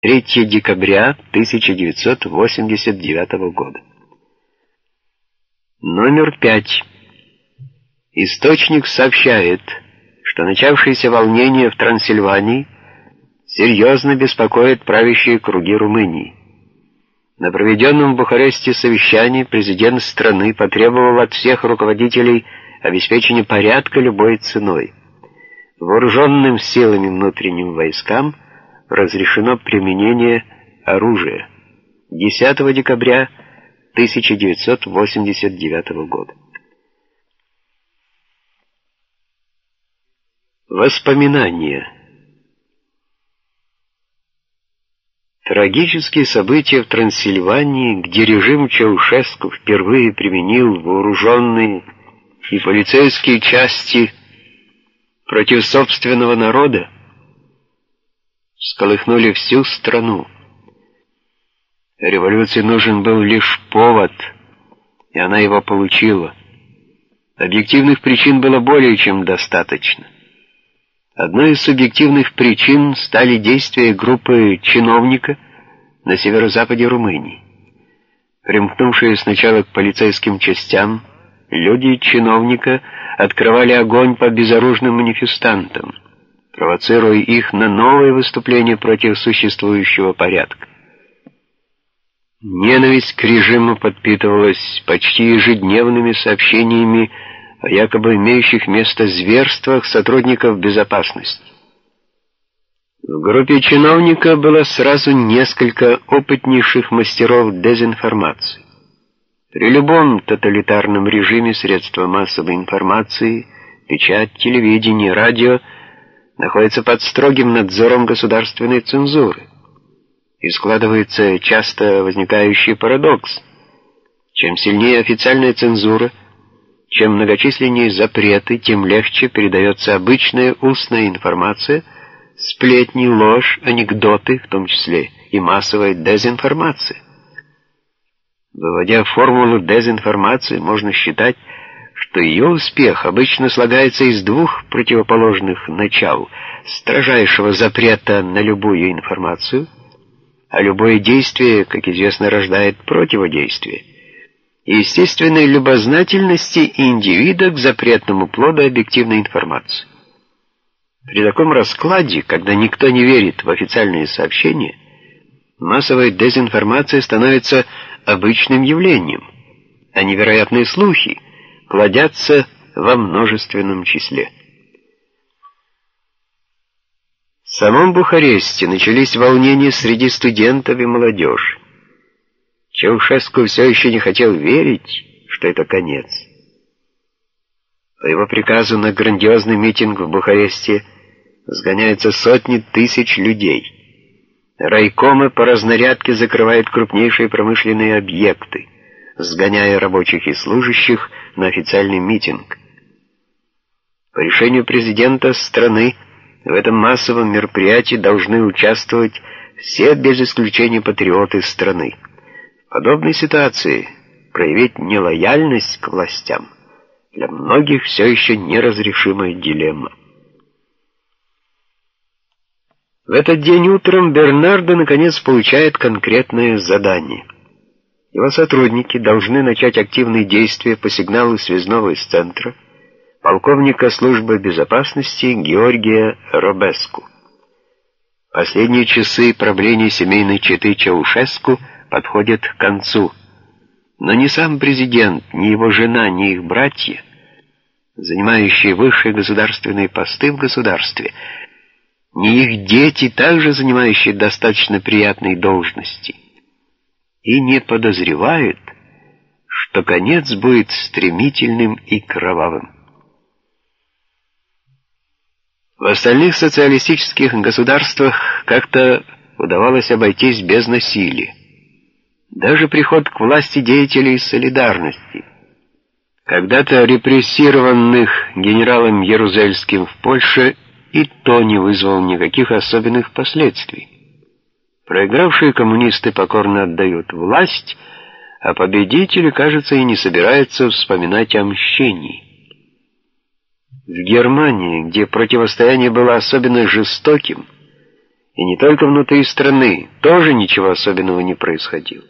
3 декабря 1989 года. Номер 5. Источник сообщает, что начавшиеся волнения в Трансильвании серьезно беспокоят правящие круги Румынии. На проведенном в Бухаресте совещании президент страны потребовал от всех руководителей обеспечения порядка любой ценой. Вооруженным силами внутренним войскам – разрешено применение оружия 10 декабря 1989 года. Воспоминания Трагические события в Трансильвании, где режим Чаушеску впервые применил вооруженные и полицейские части против собственного народа, всколыхнули всю страну. Революции нужен был лишь повод, и она его получила. Объективных причин было более чем достаточно. Одной из субъективных причин стали действия группы чиновника на северо-западе Румынии. Примкнувшие сначала к полицейским частям, люди чиновника открывали огонь по безоружным манифестантам провоцируя их на новые выступления против существующего порядка. Ненависть к режиму подпитывалась почти ежедневными сообщениями о якобы имеющих место зверствах сотрудников безопасности. В группе чиновника было сразу несколько опытнейших мастеров дезинформации. При любом тоталитарном режиме средства массовой информации, печать, телевидение, радио – находится под строгим надзором государственной цензуры. И складывается часто возникающий парадокс. Чем сильнее официальная цензура, чем многочисленнее запреты, тем легче передается обычная устная информация, сплетни, ложь, анекдоты, в том числе и массовая дезинформация. Выводя формулу дезинформации, можно считать, что ее успех обычно слагается из двух противоположных начал — строжайшего запрета на любую информацию, а любое действие, как известно, рождает противодействие, и естественной любознательности индивида к запретному плоду объективной информации. При таком раскладе, когда никто не верит в официальные сообщения, массовая дезинформация становится обычным явлением, а невероятные слухи — плодятся во множественном числе. В самом Бухаресте начались волнения среди студентов и молодежи. Чаушеску все еще не хотел верить, что это конец. По его приказу на грандиозный митинг в Бухаресте сгоняются сотни тысяч людей. Райкомы по разнарядке закрывают крупнейшие промышленные объекты сгоняя рабочих и служащих на официальный митинг. По решению президента страны в этом массовом мероприятии должны участвовать все без исключения патриоты страны. В подобной ситуации проявить нелояльность к властям для многих все еще неразрешимая дилемма. В этот день утром Бернардо наконец получает конкретное задание — его сотрудники должны начать активные действия по сигналу связного из центра полковника службы безопасности Георгия Робеску. Последние часы правления семейной четы Чаушеску подходят к концу. Но ни сам президент, ни его жена, ни их братья, занимающие высшие государственные посты в государстве, ни их дети, также занимающие достаточно приятные должности – и не подозревает, что конец будет стремительным и кровавым. В остальных социалистических государствах как-то удавалось обойтись без насилия. Даже приход к власти деятелей солидарности, когда-то репрессированных генералом Ярузельским в Польше, и то не вызвал никаких особенных последствий. Проигравшие коммунисты покорно отдают власть, а победители, кажется, и не собираются вспоминать о мщении. В Германии, где противостояние было особенно жестоким, И не только внутри страны, тоже ничего особенного не происходило.